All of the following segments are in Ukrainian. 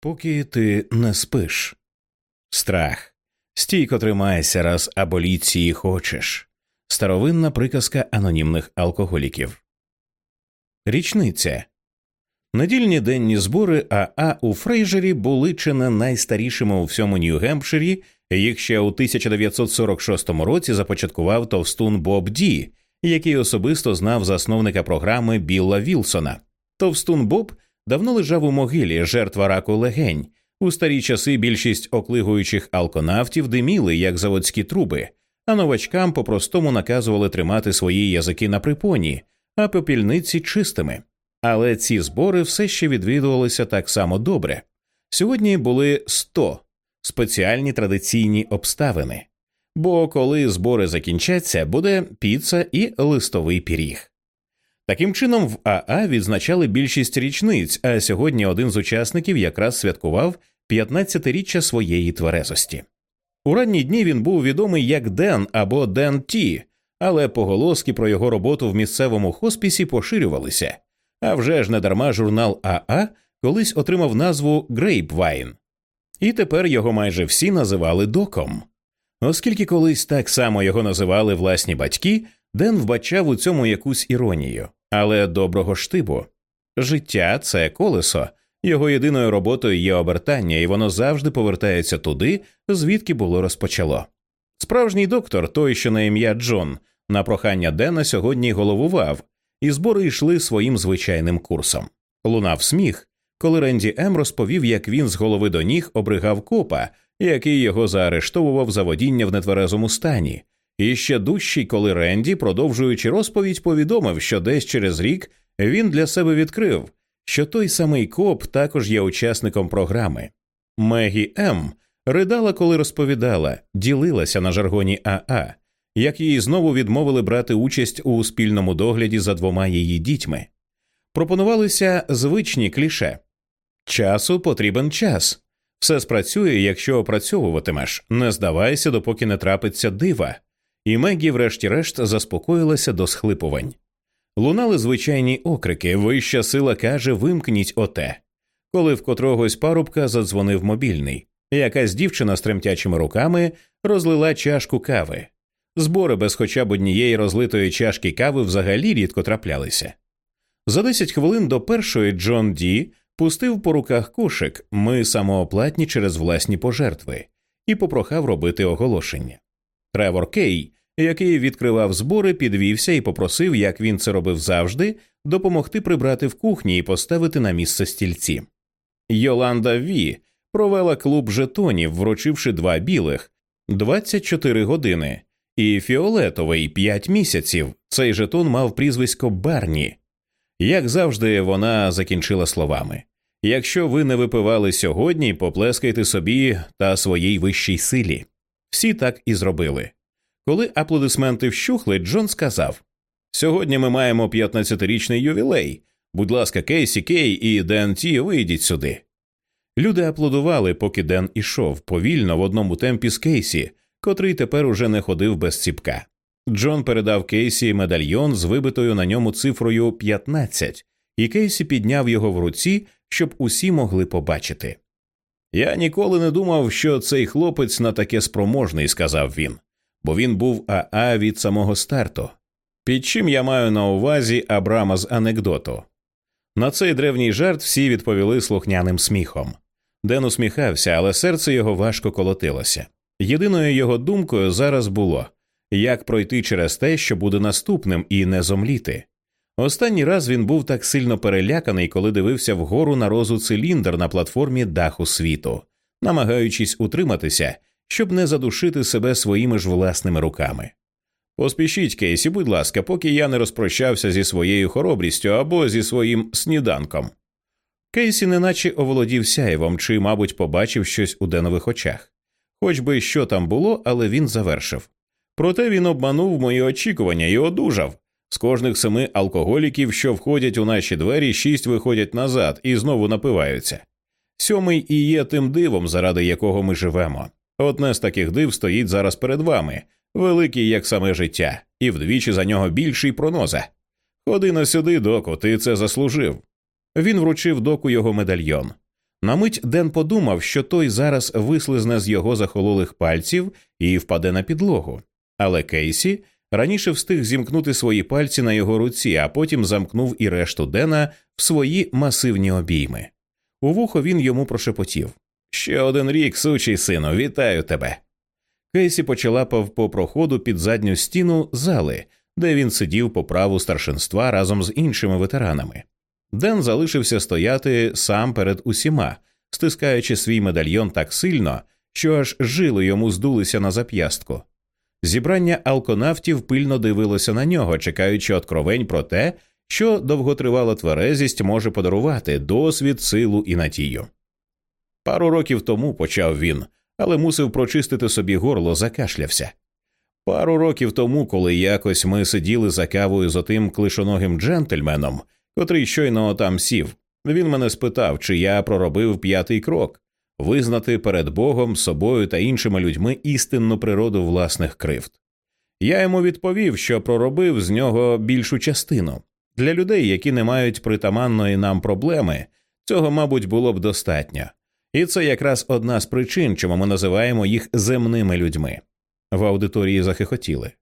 поки ти не спиш. Страх. Стійко тримайся, раз аболіції хочеш. Старовинна приказка анонімних алкоголіків. Річниця. Недільні денні збори АА у Фрейжері були чи не найстарішими у всьому Нью-Гемпширі. Їх ще у 1946 році започаткував товстун Боб Ді, який особисто знав засновника програми Білла Вілсона. Товстун Боб давно лежав у могилі, жертва раку легень. У старі часи більшість оклигуючих алконавтів диміли, як заводські труби, а новачкам по-простому наказували тримати свої язики на припоні, а попільниці чистими. Але ці збори все ще відвідувалися так само добре. Сьогодні були 100 спеціальні традиційні обставини. Бо коли збори закінчаться, буде піца і листовий піріг. Таким чином, в АА відзначали більшість річниць, а сьогодні один з учасників якраз святкував 15-річчя своєї тверезості. У ранні дні він був відомий як Ден або Ден Ті, але поголоски про його роботу в місцевому хоспісі поширювалися. А вже ж недарма журнал АА колись отримав назву Grapevine. І тепер його майже всі називали доком. Оскільки колись так само його називали власні батьки, Ден вбачав у цьому якусь іронію, але доброго штибу. Життя це колесо, його єдиною роботою є обертання, і воно завжди повертається туди, звідки було розпочало. Справжній доктор, той, що на ім'я Джон, на прохання Дена сьогодні головував, і збори йшли своїм звичайним курсом. Лунав сміх, коли Ренді М розповів, як він з голови до ніг обригав копа, який його заарештовував за водіння в нетверезому стані, і ще дужчий, коли Ренді, продовжуючи розповідь, повідомив, що десь через рік він для себе відкрив, що той самий коп також є учасником програми. Мегі М. ридала, коли розповідала, ділилася на жаргоні АА, як їй знову відмовили брати участь у спільному догляді за двома її дітьми. Пропонувалися звичні кліше часу потрібен час. Все спрацює, якщо опрацьовуватимеш, не здавайся, допоки не трапиться дива. І Мегі, врешті-решт, заспокоїлася до схлипувань. Лунали звичайні окрики, вища сила каже вимкніть оте. Коли в котрогось парубка задзвонив мобільний. Якась дівчина з тремтячими руками розлила чашку кави. Збори без хоча б однієї розлитої чашки кави взагалі рідко траплялися. За 10 хвилин до першої Джон Ді пустив по руках кошик ми самооплатні через власні пожертви і попрохав робити оголошення. Тревор Кей, який відкривав збори, підвівся і попросив, як він це робив завжди, допомогти прибрати в кухні і поставити на місце стільці. Йоланда Ві провела клуб жетонів, вручивши два білих 24 години, і фіолетовий 5 місяців. Цей жетон мав прізвисько Барні. Як завжди, вона закінчила словами Якщо ви не випивали сьогодні, поплескайте собі та своїй вищій силі. Всі так і зробили. Коли аплодисменти вщухли, Джон сказав Сьогодні ми маємо 15-річний ювілей. Будь ласка, Кейсі Кей і Ден Ті, вийдіть сюди. Люди аплодували, поки Ден ішов повільно в одному темпі з Кейсі, котрий тепер уже не ходив без ціпка. Джон передав Кейсі медальйон з вибитою на ньому цифрою 15, і Кейсі підняв його в руці, щоб усі могли побачити. Я ніколи не думав, що цей хлопець на таке спроможний, сказав він, бо він був Аа від самого старту. Під чим я маю на увазі Абрама з анекдоту. На цей древній жарт всі відповіли слухняним сміхом. Ден усміхався, але серце його важко колотилося. Єдиною його думкою зараз було як пройти через те, що буде наступним, і не зомліти. Останній раз він був так сильно переляканий, коли дивився вгору на розу циліндр на платформі даху світу, намагаючись утриматися, щоб не задушити себе своїми ж власними руками. Поспішіть, Кейсі, будь ласка, поки я не розпрощався зі своєю хоробрістю або зі своїм сніданком. Кейсі неначе оволодів сяєвом чи, мабуть, побачив щось у денових очах. Хоч би що там було, але він завершив. Проте він обманув мої очікування і одужав. З кожних семи алкоголіків, що входять у наші двері, шість виходять назад і знову напиваються. Сьомий і є тим дивом, заради якого ми живемо. Одне з таких див стоїть зараз перед вами, великий, як саме життя, і вдвічі за нього більший проноза. Ходи на сюди, доку, ти це заслужив. Він вручив доку його медальйон. На мить Ден подумав, що той зараз вислизне з його захололих пальців і впаде на підлогу. Але Кейсі раніше встиг зімкнути свої пальці на його руці, а потім замкнув і решту Дена в свої масивні обійми. У вухо він йому прошепотів Ще один рік, сучий сину, вітаю тебе. Кейсі почалапав по проходу під задню стіну зали, де він сидів по праву старшинства разом з іншими ветеранами. Ден залишився стояти сам перед усіма, стискаючи свій медальйон так сильно, що аж жили йому здулися на зап'ястку. Зібрання алконавтів пильно дивилося на нього, чекаючи откровень про те, що довготривала тверезість може подарувати досвід, силу і надію. Пару років тому почав він, але мусив прочистити собі горло, закашлявся. Пару років тому, коли якось ми сиділи за кавою з отим клишоногим джентльменом, котрий щойно там сів, він мене спитав, чи я проробив п'ятий крок визнати перед Богом, собою та іншими людьми істинну природу власних кривд. Я йому відповів, що проробив з нього більшу частину. Для людей, які не мають притаманної нам проблеми, цього, мабуть, було б достатньо. І це якраз одна з причин, чому ми називаємо їх земними людьми. В аудиторії захихотіли.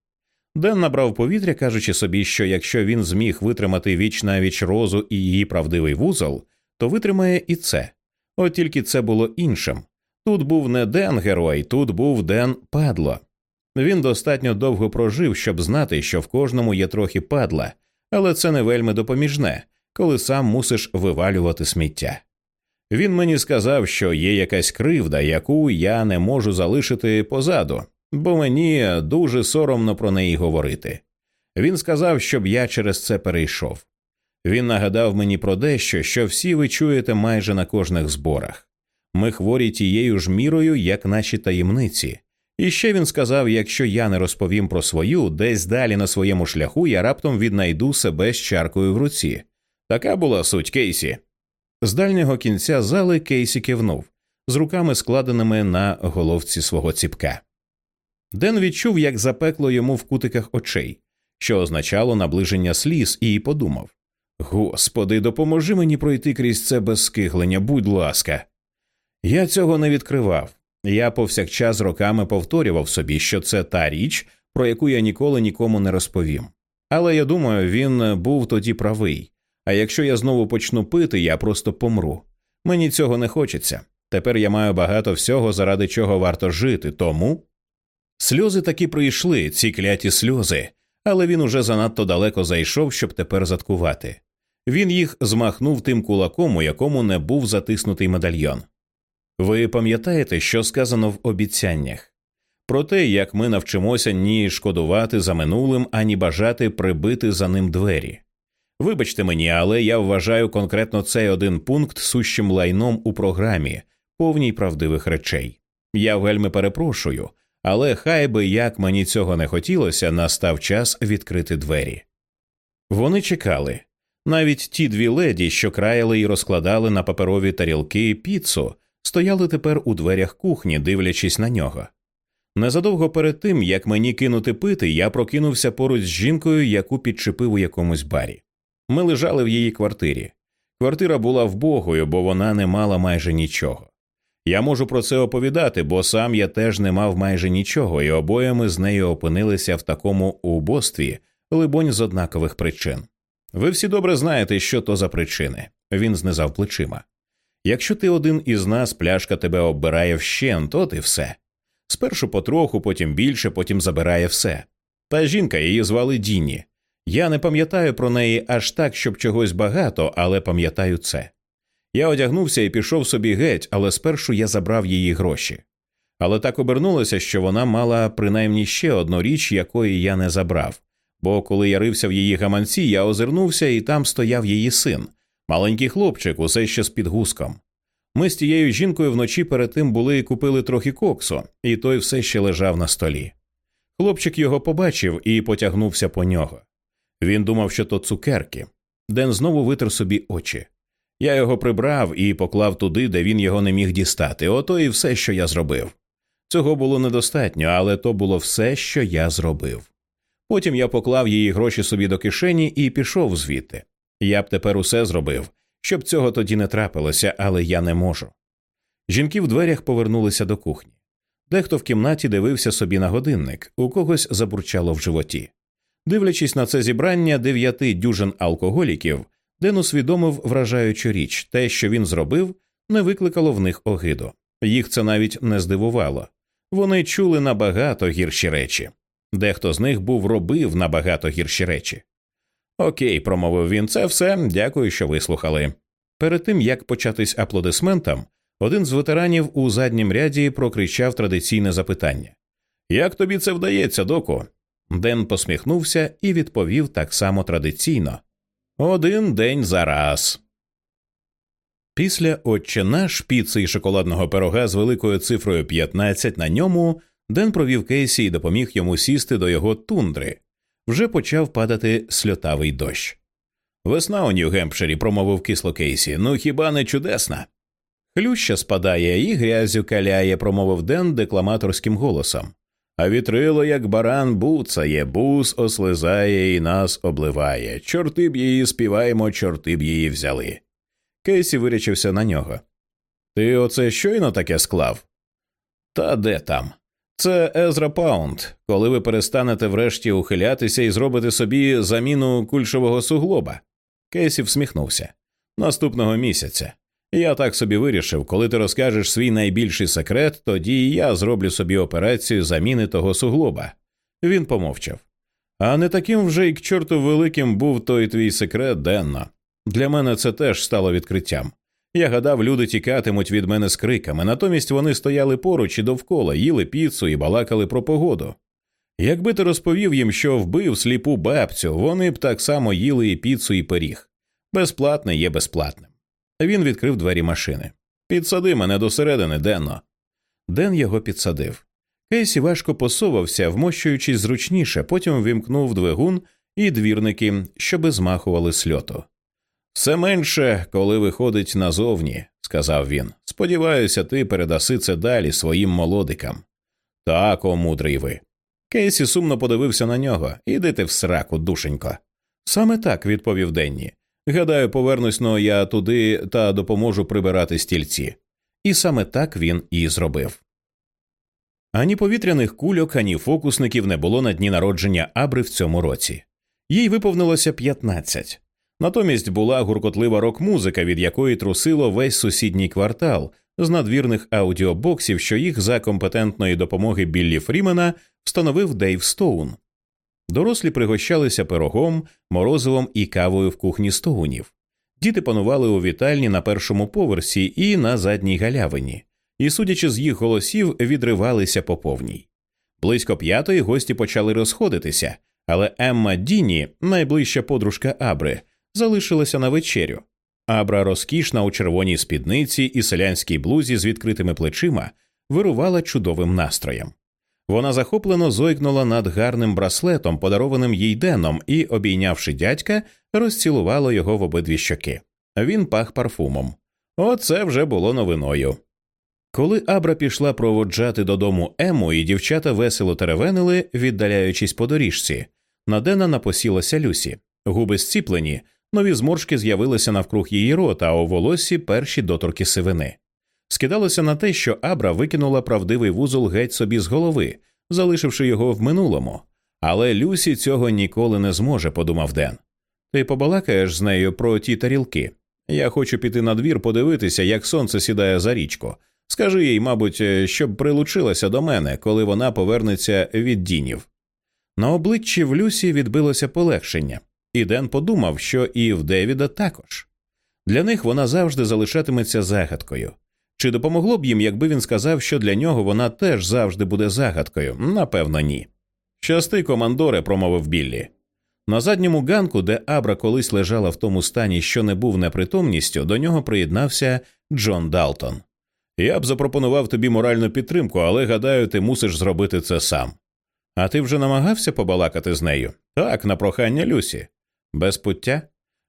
Ден набрав повітря, кажучи собі, що якщо він зміг витримати віч на віч розу і її правдивий вузол, то витримає і це. От тільки це було іншим. Тут був не Ден герой, тут був Ден падло. Він достатньо довго прожив, щоб знати, що в кожному є трохи падла, але це не вельми допоміжне, коли сам мусиш вивалювати сміття. Він мені сказав, що є якась кривда, яку я не можу залишити позаду, бо мені дуже соромно про неї говорити. Він сказав, щоб я через це перейшов. Він нагадав мені про дещо, що всі ви чуєте майже на кожних зборах. Ми хворі тією ж мірою, як наші таємниці. І ще він сказав: якщо я не розповім про свою, десь далі на своєму шляху я раптом віднайду себе з чаркою в руці. Така була суть Кейсі. З дальнього кінця зали Кейсі кивнув, з руками складеними на головці свого ціпка. Ден відчув, як запекло йому в кутиках очей, що означало наближення сліз, і подумав Господи, допоможи мені пройти крізь це без скиглення, будь ласка. Я цього не відкривав. Я повсякчас роками повторював собі, що це та річ, про яку я ніколи нікому не розповім. Але я думаю, він був тоді правий. А якщо я знову почну пити, я просто помру. Мені цього не хочеться. Тепер я маю багато всього, заради чого варто жити, тому. Сльози таки прийшли, ці кляті сльози, але він уже занадто далеко зайшов, щоб тепер заткувати. Він їх змахнув тим кулаком, у якому не був затиснутий медальйон. Ви пам'ятаєте, що сказано в обіцяннях? Про те, як ми навчимося ні шкодувати за минулим, ані бажати прибити за ним двері. Вибачте мені, але я вважаю конкретно цей один пункт сущим лайном у програмі, повній правдивих речей. Я вельми перепрошую, але хай би як мені цього не хотілося, настав час відкрити двері. Вони чекали. Навіть ті дві леді, що краяли і розкладали на паперові тарілки піцу, стояли тепер у дверях кухні, дивлячись на нього. Незадовго перед тим, як мені кинути пити, я прокинувся поруч з жінкою, яку підчепив у якомусь барі. Ми лежали в її квартирі. Квартира була вбогою, бо вона не мала майже нічого. Я можу про це оповідати, бо сам я теж не мав майже нічого, і обоє ми з нею опинилися в такому убостві, либонь, з однакових причин. Ви всі добре знаєте, що то за причини. Він знизав плечима. Якщо ти один із нас, пляшка тебе оббирає вщент, от і все. Спершу потроху, потім більше, потім забирає все. Та жінка її звали Діні. Я не пам'ятаю про неї аж так, щоб чогось багато, але пам'ятаю це. Я одягнувся і пішов собі геть, але спершу я забрав її гроші. Але так обернулося, що вона мала принаймні ще одну річ, якої я не забрав. Бо коли я рився в її гаманці, я озирнувся, і там стояв її син, маленький хлопчик, усе ще з підгузком. Ми з тією жінкою вночі перед тим були і купили трохи коксу, і той все ще лежав на столі. Хлопчик його побачив і потягнувся по нього. Він думав, що то цукерки. Ден знову витер собі очі. Я його прибрав і поклав туди, де він його не міг дістати. Ото і все, що я зробив. Цього було недостатньо, але то було все, що я зробив. Потім я поклав її гроші собі до кишені і пішов звідти. Я б тепер усе зробив, щоб цього тоді не трапилося, але я не можу. Жінки в дверях повернулися до кухні. Дехто в кімнаті дивився собі на годинник, у когось забурчало в животі. Дивлячись на це зібрання дев'яти дюжин алкоголіків, Ден усвідомив вражаючу річ те, що він зробив, не викликало в них огиду. Їх це навіть не здивувало. Вони чули набагато гірші речі. Дехто з них був робив набагато гірші речі. Окей, промовив він, це все. Дякую, що вислухали. Перед тим як початись аплодисментам, один з ветеранів у заднім ряді прокричав традиційне запитання Як тобі це вдається, доку? Ден посміхнувся і відповів так само традиційно один день за раз. Після «Отче наш» піци і шоколадного пирога з великою цифрою 15 на ньому Ден провів Кейсі і допоміг йому сісти до його тундри. Вже почав падати сльотавий дощ. Весна у Нью-Гемпширі, промовив кисло Кейсі. Ну хіба не чудесна? Хлюща спадає і грязю каляє, промовив Ден декламаторським голосом. А вітрило, як баран, буцає, бус ослизає і нас обливає. Чорти б її співаємо, чорти б її взяли. Кейсі вирячився на нього. Ти оце щойно таке склав? Та де там? Це Езра Паунд, коли ви перестанете врешті ухилятися і зробите собі заміну кульшового суглоба. Кейсі всміхнувся. Наступного місяця. Я так собі вирішив, коли ти розкажеш свій найбільший секрет, тоді я зроблю собі операцію заміни того суглоба. Він помовчав. А не таким вже й к чорту великим був той твій секрет денно. Для мене це теж стало відкриттям. Я гадав, люди тікатимуть від мене з криками, натомість вони стояли поруч і довкола, їли піцу і балакали про погоду. Якби ти розповів їм, що вбив сліпу бабцю, вони б так само їли і піцу, і пиріг. Безплатне є безплатним. Він відкрив двері машини. Підсади мене досередини, Денно. Ден його підсадив. Кейсі важко посовався, вмощуючись зручніше, потім вімкнув двигун і двірники, щоби змахували сльоту. Все менше, коли виходить назовні, сказав він. Сподіваюся, ти передаси це далі своїм молодикам. Так, о, мудрий ви. Кейсі сумно подивився на нього. Ідите в сраку, душенько. Саме так, відповів Денні. Гадаю, повернусь но я туди та допоможу прибирати стільці. І саме так він і зробив. Ані повітряних кульок, ані фокусників не було на дні народження Абри в цьому році. Їй виповнилося 15. Натомість була гуркотлива рок-музика, від якої трусило весь сусідній квартал з надвірних аудіобоксів, що їх за компетентної допомоги Біллі Фрімена встановив Дейв Стоун. Дорослі пригощалися пирогом, морозивом і кавою в кухні Стоунів. Діти панували у вітальні на першому поверсі і на задній галявині, і, судячи з їх голосів, відривалися по повній. Близько п'ятої гості почали розходитися, але Емма Діні, найближча подружка Абри, залишилася на вечерю. Абра, розкішна у червоній спідниці і селянській блузі з відкритими плечима, вирувала чудовим настроєм. Вона захоплено зойкнула над гарним браслетом, подарованим їй деном, і, обійнявши дядька, розцілувала його в обидві щоки. Він пах парфумом. Оце вже було новиною. Коли Абра пішла проводжати додому Ему, і дівчата весело теревенили, віддаляючись по доріжці, на Дена напосілася Люсі. Губи зціплені, нові зморшки з'явилися навкруг її рота, а у волоссі перші доторки сивини. Скидалося на те, що Абра викинула правдивий вузол геть собі з голови, залишивши його в минулому. Але Люсі цього ніколи не зможе, подумав Ден. Ти побалакаєш з нею про ті тарілки. Я хочу піти на двір подивитися, як сонце сідає за річку. Скажи їй, мабуть, щоб прилучилася до мене, коли вона повернеться від дінів. На обличчі в Люсі відбилося полегшення, і Ден подумав, що і в Девіда також. Для них вона завжди залишатиметься загадкою. Чи допомогло б їм, якби він сказав, що для нього вона теж завжди буде загадкою? Напевно, ні. Щасти, командоре, промовив Біллі. На задньому ганку, де Абра колись лежала в тому стані, що не був непритомністю, до нього приєднався Джон Далтон. Я б запропонував тобі моральну підтримку, але гадаю, ти мусиш зробити це сам. А ти вже намагався побалакати з нею? Так, на прохання Люсі. Без пуття?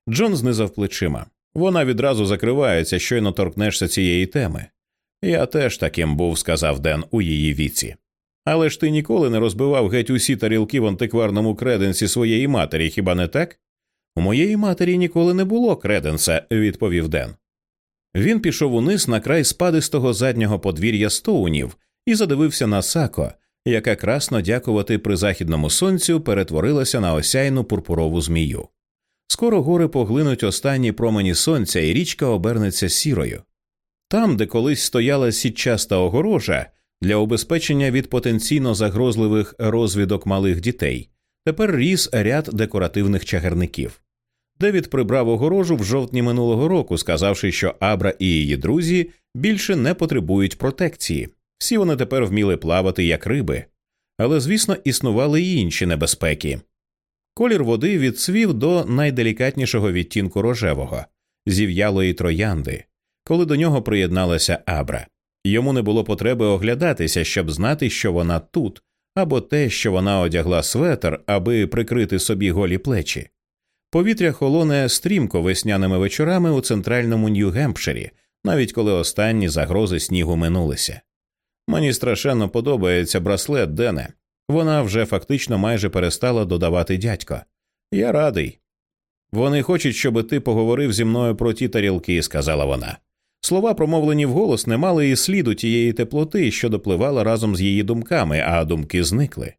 Джон знизав плечима. Вона відразу закривається, щойно торкнешся цієї теми. Я теж таким був, сказав Ден у її віці. Але ж ти ніколи не розбивав геть усі тарілки в антикварному креденсі своєї матері, хіба не так? У моєї матері ніколи не було креденса, відповів Ден. Він пішов униз на край спадистого заднього подвір'я стоунів і задивився на сако, яка красно дякувати при західному сонцю перетворилася на осяйну пурпурову змію. Скоро гори поглинуть останні промені сонця, і річка обернеться сірою. Там, де колись стояла сітчаста огорожа для убезпечення від потенційно загрозливих розвідок малих дітей, тепер ріс ряд декоративних чагарників. Девід прибрав огорожу в жовтні минулого року, сказавши, що Абра і її друзі більше не потребують протекції. Всі вони тепер вміли плавати як риби, але, звісно, існували й інші небезпеки. Колір води відсвів до найделікатнішого відтінку рожевого, зів'ялої троянди, коли до нього приєдналася Абра. Йому не було потреби оглядатися, щоб знати, що вона тут, або те, що вона одягла светр, аби прикрити собі голі плечі. Повітря холоне стрімко весняними вечорами у центральному Нью-Гемпширі, навіть коли останні загрози снігу минулися. Мені страшенно подобається браслет Дене. Вона вже фактично майже перестала додавати дядько. Я радий. Вони хочуть, щоб ти поговорив зі мною про ті тарілки, сказала вона. Слова, промовлені вголос, не мали і сліду тієї теплоти, що допливала разом з її думками, а думки зникли.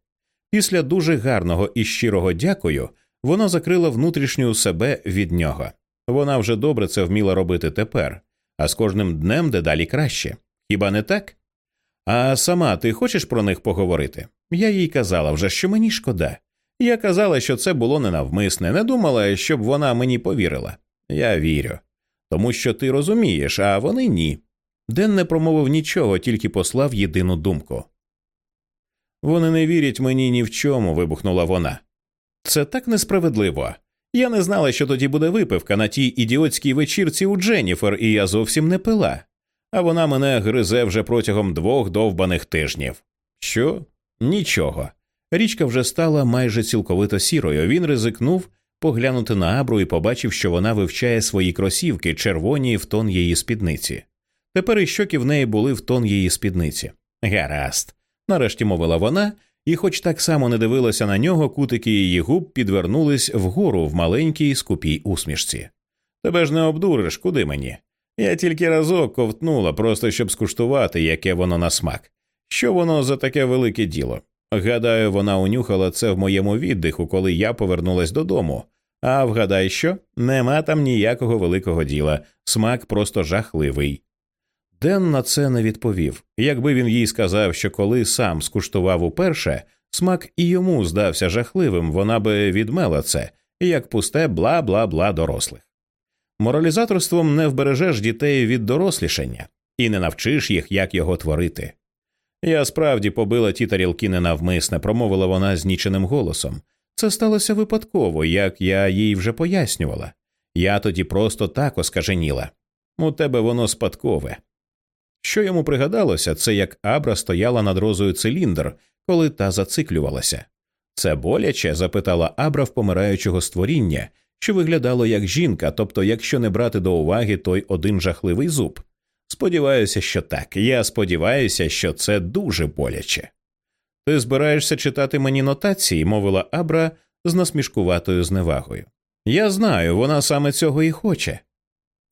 Після дуже гарного і щирого дякую вона закрила внутрішню себе від нього. Вона вже добре це вміла робити тепер, а з кожним днем дедалі краще. Хіба не так? А сама ти хочеш про них поговорити? Я їй казала вже, що мені шкода. Я казала, що це було ненавмисне, не думала, щоб вона мені повірила. Я вірю. Тому що ти розумієш, а вони ні. Ден не промовив нічого, тільки послав єдину думку. Вони не вірять мені ні в чому. вибухнула вона. Це так несправедливо. Я не знала, що тоді буде випивка на тій ідіотській вечірці у Дженніфер, і я зовсім не пила. А вона мене гризе вже протягом двох довбаних тижнів. Що? Нічого. Річка вже стала майже цілковито сірою. Він ризикнув поглянути на Абру і побачив, що вона вивчає свої кросівки, червоні в тон її спідниці. Тепер і щоки в неї були в тон її спідниці. Гаразд. Нарешті мовила вона, і, хоч так само не дивилася на нього, кутики її губ підвернулись вгору в маленькій скупій усмішці. Тебе ж не обдуриш, куди мені? Я тільки разок ковтнула, просто щоб скуштувати, яке воно на смак. Що воно за таке велике діло? Гадаю, вона унюхала це в моєму віддиху, коли я повернулась додому. А вгадай що? Нема там ніякого великого діла, смак просто жахливий. Ден на це не відповів. Якби він їй сказав, що коли сам скуштував уперше, смак і йому здався жахливим, вона би відмела це, як пусте бла бла бла дорослих. Моралізаторством не вбережеш дітей від дорослішання і не навчиш їх, як його творити. Я справді побила ті тарілки ненавмисне, промовила вона зніченим голосом. Це сталося випадково, як я їй вже пояснювала. Я тоді просто так оскаженіла. У тебе воно спадкове. Що йому пригадалося, це як Абра стояла над розою циліндр, коли та зациклювалася. Це боляче? запитала Абра в помираючого створіння, що виглядало як жінка, тобто, якщо не брати до уваги той один жахливий зуб. Сподіваюся, що так. Я сподіваюся, що це дуже боляче. Ти збираєшся читати мені нотації, мовила Абра з насмішкуватою зневагою. Я знаю, вона саме цього і хоче.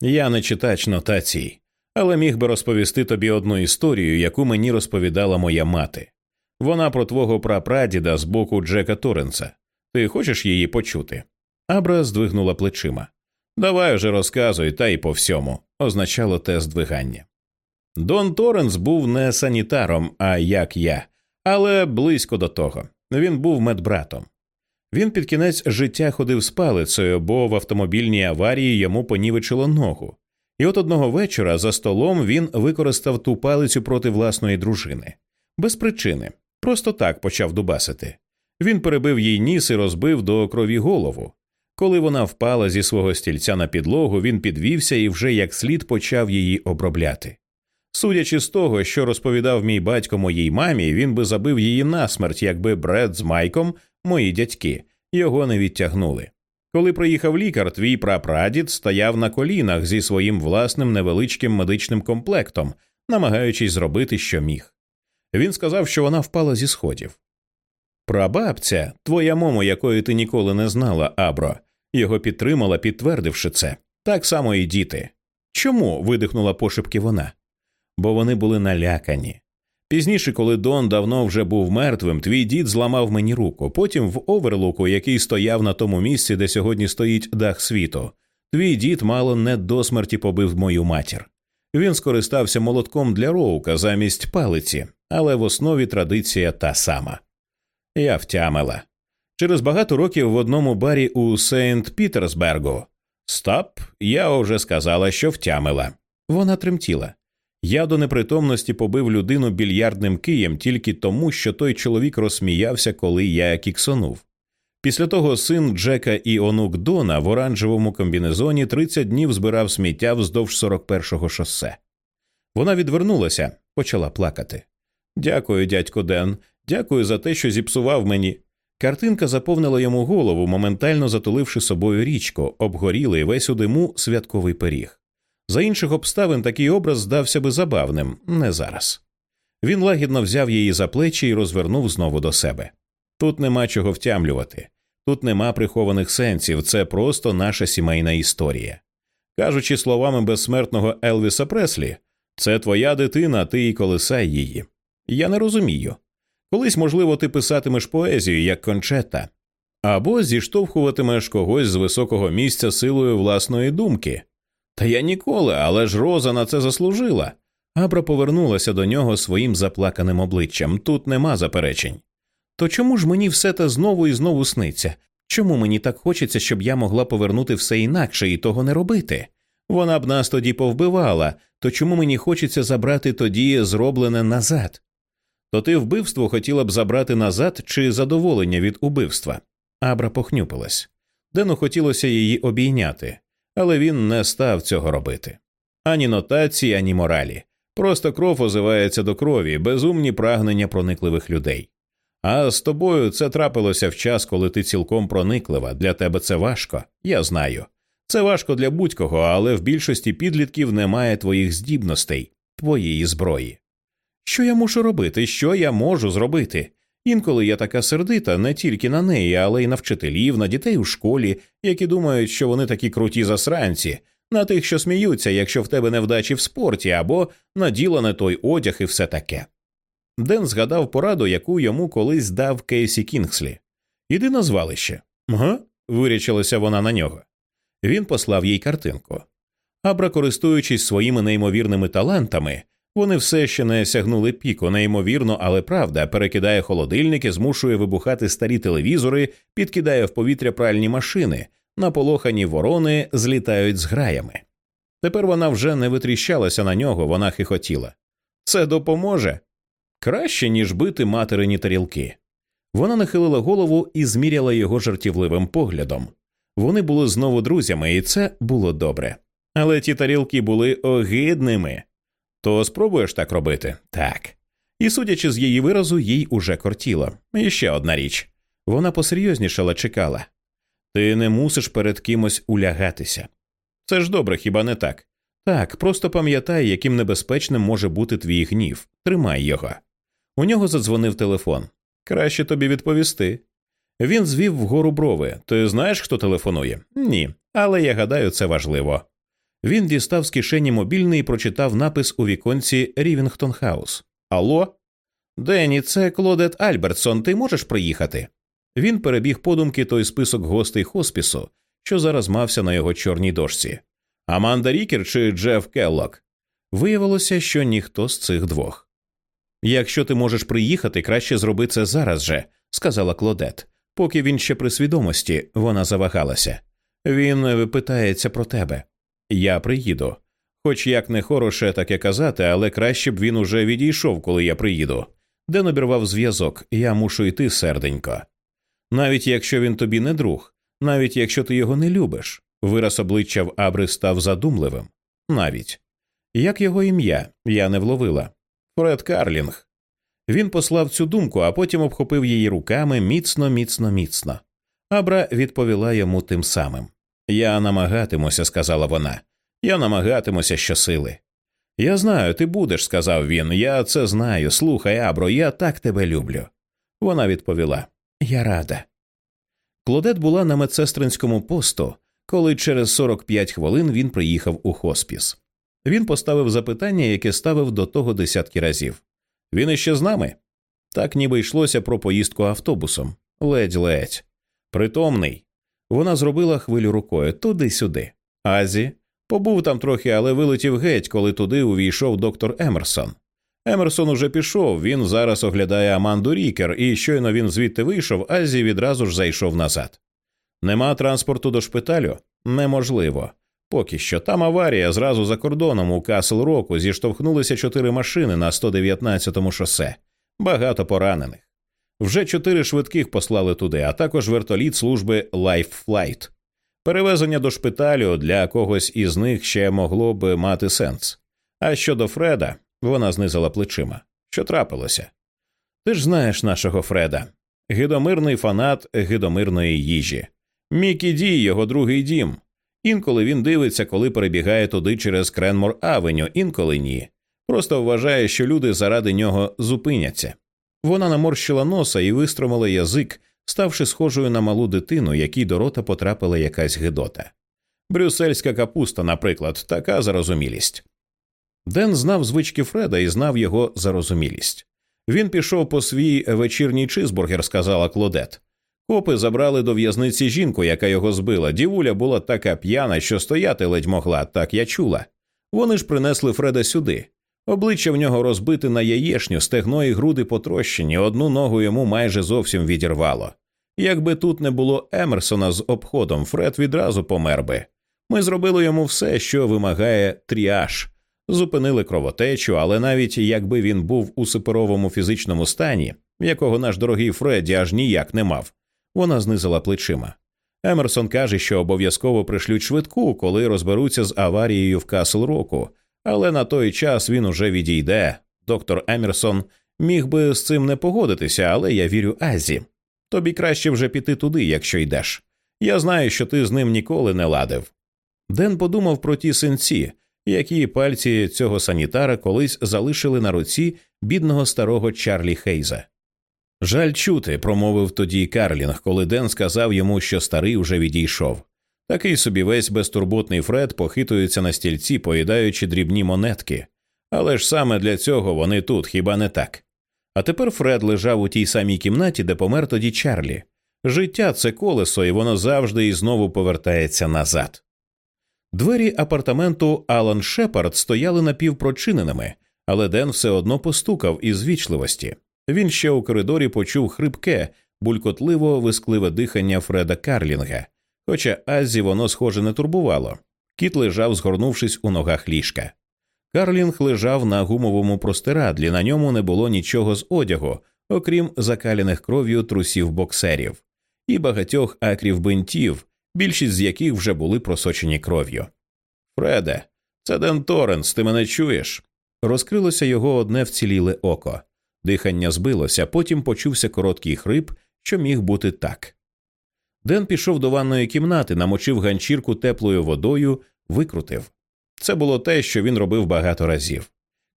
Я не читач нотацій, але міг би розповісти тобі одну історію, яку мені розповідала моя мати. Вона про твого прапрадіда з боку Джека Торренса. Ти хочеш її почути? Абра здвигнула плечима. Давай вже розказуй, та й по всьому, означало те здвигання. Дон Торренс був не санітаром, а як я, але близько до того. Він був медбратом. Він під кінець життя ходив з палицею, бо в автомобільній аварії йому понівечило ногу. І от одного вечора за столом він використав ту палицю проти власної дружини. Без причини, просто так почав дубасити. Він перебив їй ніс і розбив до крові голову. Коли вона впала зі свого стільця на підлогу, він підвівся і вже як слід почав її обробляти. Судячи з того, що розповідав мій батько моїй мамі, він би забив її насмерть, якби Бред з Майком, мої дядьки, його не відтягнули. Коли приїхав лікар, твій прапрадід стояв на колінах зі своїм власним невеличким медичним комплектом, намагаючись зробити, що міг. Він сказав, що вона впала зі сходів. Прабабця, твоя момо, якої ти ніколи не знала, Абро, Його підтримала, підтвердивши це. Так само і діти. Чому? видихнула пошепки вона. Бо вони були налякані. Пізніше, коли Дон давно вже був мертвим, твій дід зламав мені руку. Потім в оверлуку, який стояв на тому місці, де сьогодні стоїть дах світу, твій дід мало не до смерті побив мою матір. Він скористався молотком для роука замість палиці, але в основі традиція та сама. Я втямила. Через багато років в одному барі у Сейнт Пітерсбергу. Стоп, я вже сказала, що втямила. Вона тремтіла. Я до непритомності побив людину більярдним києм тільки тому, що той чоловік розсміявся, коли я кіксонув. Після того син Джека і онук Дона в оранжевому комбінезоні 30 днів збирав сміття вздовж 41-го шосе. Вона відвернулася, почала плакати. Дякую, дядько Ден, дякую за те, що зіпсував мені. Картинка заповнила йому голову, моментально затуливши собою річку, обгорілий весь у диму святковий пиріг. За інших обставин такий образ здався би забавним, не зараз. Він лагідно взяв її за плечі і розвернув знову до себе. Тут нема чого втямлювати, тут нема прихованих сенсів, це просто наша сімейна історія. Кажучи словами безсмертного Елвіса Преслі, це твоя дитина, ти і колисай її. Я не розумію. Колись, можливо, ти писатимеш поезію як кончета, або зіштовхуватимеш когось з високого місця силою власної думки. Та я ніколи, але ж Роза на це заслужила. Абра повернулася до нього своїм заплаканим обличчям. Тут нема заперечень. То чому ж мені все те знову і знову сниться? Чому мені так хочеться, щоб я могла повернути все інакше і того не робити? Вона б нас тоді повбивала, то чому мені хочеться забрати тоді зроблене назад? То ти вбивство хотіла б забрати назад чи задоволення від убивства? Абра похнюпилась. Дену хотілося її обійняти, але він не став цього робити. Ані нотації, ані моралі. Просто кров озивається до крові, безумні прагнення проникливих людей. А з тобою це трапилося в час, коли ти цілком прониклива. Для тебе це важко, я знаю. Це важко для будь-кого, але в більшості підлітків немає твоїх здібностей, твоєї зброї. Що я мушу робити? Що я можу зробити? Інколи я така сердита не тільки на неї, але й на вчителів, на дітей у школі, які думають, що вони такі круті засранці, на тих, що сміються, якщо в тебе невдачі в спорті, або наділа не той одяг і все таке. Ден згадав пораду, яку йому колись дав Кейсі Кінгслі. Іди на звалище. Га? вирячилася вона на нього. Він послав їй картинку. Абра, користуючись своїми неймовірними талантами, вони все ще не сягнули піку, неймовірно, але правда, перекидає холодильники, змушує вибухати старі телевізори, підкидає в повітря пральні машини, наполохані ворони злітають з граями. Тепер вона вже не витріщалася на нього, вона хихотіла. Це допоможе краще, ніж бити материні тарілки. Вона нахилила голову і зміряла його жартівливим поглядом. Вони були знову друзями, і це було добре. Але ті тарілки були огидними. То спробуєш так робити? Так. І, судячи з її виразу, їй уже кортіло. І ще одна річ вона посерйознішала чекала ти не мусиш перед кимось улягатися. Це ж добре, хіба не так? Так, просто пам'ятай, яким небезпечним може бути твій гнів. Тримай його. У нього задзвонив телефон. Краще тобі відповісти. Він звів вгору брови. Ти знаєш, хто телефонує? Ні. Але я гадаю, це важливо. Він дістав з кишені мобільний і прочитав напис у віконці Рівінгтон Хаус. Алло? Денні, це Клодет Альбертсон. Ти можеш приїхати? Він перебіг подумки той список гостей хоспісу, що зараз мався на його чорній дошці. Аманда Рікер чи Джеф Келлок? Виявилося, що ніхто з цих двох. Якщо ти можеш приїхати, краще зроби це зараз же, сказала Клодет. Поки він ще при свідомості, вона завагалася. Він питається про тебе. Я приїду. Хоч як не хороше таке казати, але краще б він уже відійшов, коли я приїду. Ден обірвав зв'язок, я мушу йти, серденько. Навіть якщо він тобі не друг, навіть якщо ти його не любиш, вираз обличчя в Абри став задумливим. Навіть як його ім'я я не вловила. Фред Карлінг. Він послав цю думку, а потім обхопив її руками міцно, міцно, міцно. Абра відповіла йому тим самим. Я намагатимуся, сказала вона. Я намагатимуся щосили. Я знаю, ти будеш, сказав він. Я це знаю. Слухай, Абро, я так тебе люблю. Вона відповіла Я рада. Клодет була на медсестринському посту, коли через 45 хвилин він приїхав у хоспіс. Він поставив запитання, яке ставив до того десятки разів. Він іще з нами? Так ніби йшлося про поїздку автобусом. Ледь-ледь. Притомний. Вона зробила хвилю рукою туди-сюди. Азі побув там трохи, але вилетів геть, коли туди увійшов доктор Емерсон. Емерсон уже пішов, він зараз оглядає Аманду Рікер, і щойно він звідти вийшов, Азі відразу ж зайшов назад. Нема транспорту до шпиталю? Неможливо. Поки що там аварія зразу за кордоном у Касл Року зіштовхнулися чотири машини на 119-му шосе, багато поранених. Вже чотири швидких послали туди, а також вертоліт служби Life Flight. Перевезення до шпиталю для когось із них ще могло б мати сенс. А щодо Фреда, вона знизила плечима. Що трапилося? Ти ж знаєш нашого Фреда, гидомирний фанат гидомирної їжі. Мікі Ді, його другий дім. Інколи він дивиться, коли перебігає туди через Кренмор Авеню, інколи ні. Просто вважає, що люди заради нього зупиняться. Вона наморщила носа і вистромила язик, ставши схожою на малу дитину, якій до рота потрапила якась гидота. Брюссельська капуста, наприклад, така зарозумілість. Ден знав звички Фреда і знав його зарозумілість. Він пішов по свій вечірній чизбургер, сказала Клодет. Копи забрали до в'язниці жінку, яка його збила. Дівуля була така п'яна, що стояти ледь могла, так я чула. Вони ж принесли Фреда сюди. Обличчя в нього розбите на яєшню, стегно і груди потрощені, одну ногу йому майже зовсім відірвало. Якби тут не було Емерсона з обходом, Фред відразу помер би. Ми зробили йому все, що вимагає тріаж. Зупинили кровотечу, але навіть якби він був у сиперовому фізичному стані, якого наш дорогий Фредді аж ніяк не мав, вона знизила плечима. Емерсон каже, що обов'язково пришлють швидку, коли розберуться з аварією в Касл Року, але на той час він уже відійде. Доктор Емерсон міг би з цим не погодитися, але я вірю Азі. Тобі краще вже піти туди, якщо йдеш. Я знаю, що ти з ним ніколи не ладив. Ден подумав про ті синці, які пальці цього санітара колись залишили на руці бідного старого Чарлі Хейза. Жаль чути, промовив тоді Карлінг, коли Ден сказав йому, що старий уже відійшов. Такий собі весь безтурботний Фред похитується на стільці, поїдаючи дрібні монетки. Але ж саме для цього вони тут, хіба не так? А тепер Фред лежав у тій самій кімнаті, де помер тоді Чарлі. Життя це колесо, і воно завжди і знову повертається назад. Двері апартаменту Алан Шепард стояли напівпрочиненими, але Ден все одно постукав із вічливості. Він ще у коридорі почув хрипке, булькотливо вискливе дихання Фреда Карлінга, хоча Азі воно, схоже, не турбувало. Кіт лежав, згорнувшись у ногах ліжка. Карлінг лежав на гумовому простирадлі, на ньому не було нічого з одягу, окрім закаляних кров'ю трусів боксерів і багатьох акрів бинтів, більшість з яких вже були просочені кров'ю. Фреде, це Ден Торренс, ти мене чуєш? Розкрилося його одне вціліле око. Дихання збилося, потім почувся короткий хрип, що міг бути так. Ден пішов до ванної кімнати, намочив ганчірку теплою водою, викрутив. Це було те, що він робив багато разів.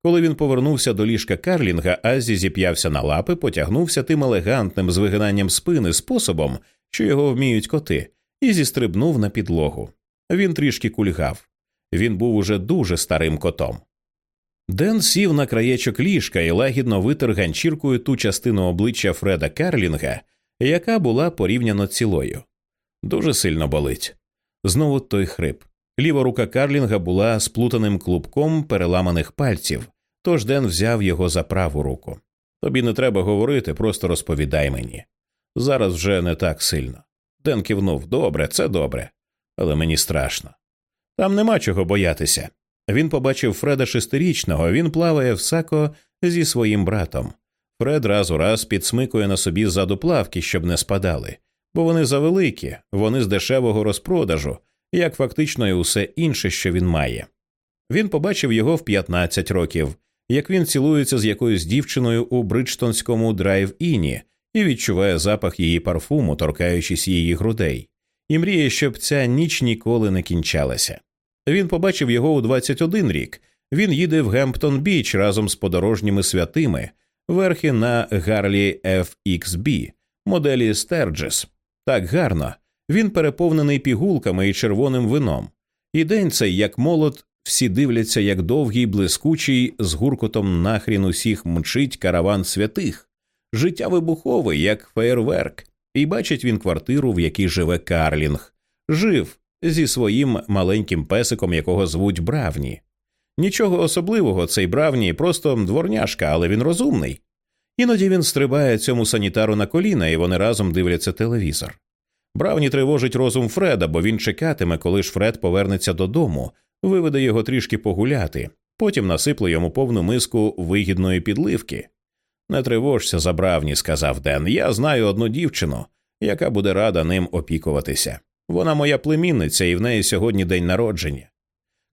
Коли він повернувся до ліжка Карлінга, Азі зіп'явся на лапи, потягнувся тим елегантним з вигинанням спини способом, що його вміють коти, і зістрибнув на підлогу. Він трішки кульгав. Він був уже дуже старим котом. Ден сів на краєчок ліжка і лагідно витер ганчіркою ту частину обличчя Фреда Карлінга, яка була порівняно цілою. Дуже сильно болить. Знову той хрип. Ліва рука Карлінга була сплутаним клубком переламаних пальців, тож Ден взяв його за праву руку. Тобі не треба говорити, просто розповідай мені. Зараз вже не так сильно. Ден кивнув добре, це добре, але мені страшно. Там нема чого боятися. Він побачив Фреда шестирічного, він плаває в сако зі своїм братом. Фред раз у раз підсмикує на собі ззаду плавки, щоб не спадали, бо вони завеликі, вони з дешевого розпродажу, як фактично і усе інше, що він має. Він побачив його в 15 років, як він цілується з якоюсь дівчиною у Бриджтонському драйв-іні і відчуває запах її парфуму, торкаючись її грудей, і мріє, щоб ця ніч ніколи не кінчалася. Він побачив його у 21 рік. Він їде в Гемптон Біч разом з подорожніми святими, верхи на Гарлі FXB, моделі Sturgis. Так гарно. Він переповнений пігулками і червоним вином. І день цей, як молот, всі дивляться, як довгий, блискучий, з гуркотом нахрін усіх мчить караван святих. Життя вибухове, як феєрверк, і бачить він квартиру, в якій живе Карлінг. Жив зі своїм маленьким песиком, якого звуть Бравні. Нічого особливого цей Бравні, просто дворняшка, але він розумний. Іноді він стрибає цьому санітару на коліна, і вони разом дивляться телевізор. Бравні тривожить розум Фреда, бо він чекатиме, коли ж Фред повернеться додому, виведе його трішки погуляти, потім насипле йому повну миску вигідної підливки. Не тривожся за Бравні, сказав Ден. Я знаю одну дівчину, яка буде рада ним опікуватися. Вона моя племінниця, і в неї сьогодні день народження.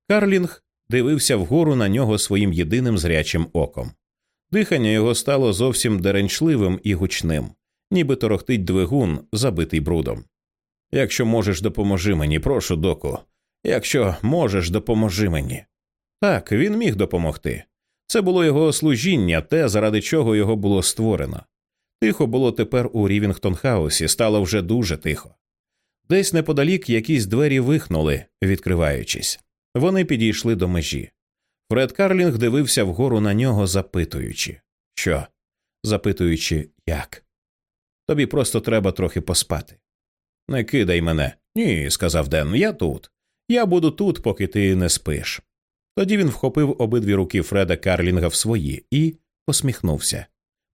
Карлінг дивився вгору на нього своїм єдиним зрячим оком. Дихання його стало зовсім деренчливим і гучним, ніби торохтить двигун, забитий брудом. Якщо можеш, допоможи мені, прошу, доку. Якщо можеш, допоможи мені. Так, він міг допомогти. Це було його служіння, те, заради чого його було створено. Тихо було тепер у Рівінгтон Хаусі, стало вже дуже тихо. Десь неподалік якісь двері вихнули, відкриваючись. Вони підійшли до межі. Фред Карлінг дивився вгору на нього, запитуючи, що? Запитуючи, як? Тобі просто треба трохи поспати. Не кидай мене. Ні, сказав Ден, я тут. Я буду тут, поки ти не спиш. Тоді він вхопив обидві руки Фреда Карлінга в свої і посміхнувся.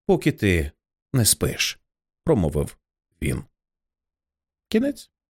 Поки ти не спиш, промовив він. Кінець.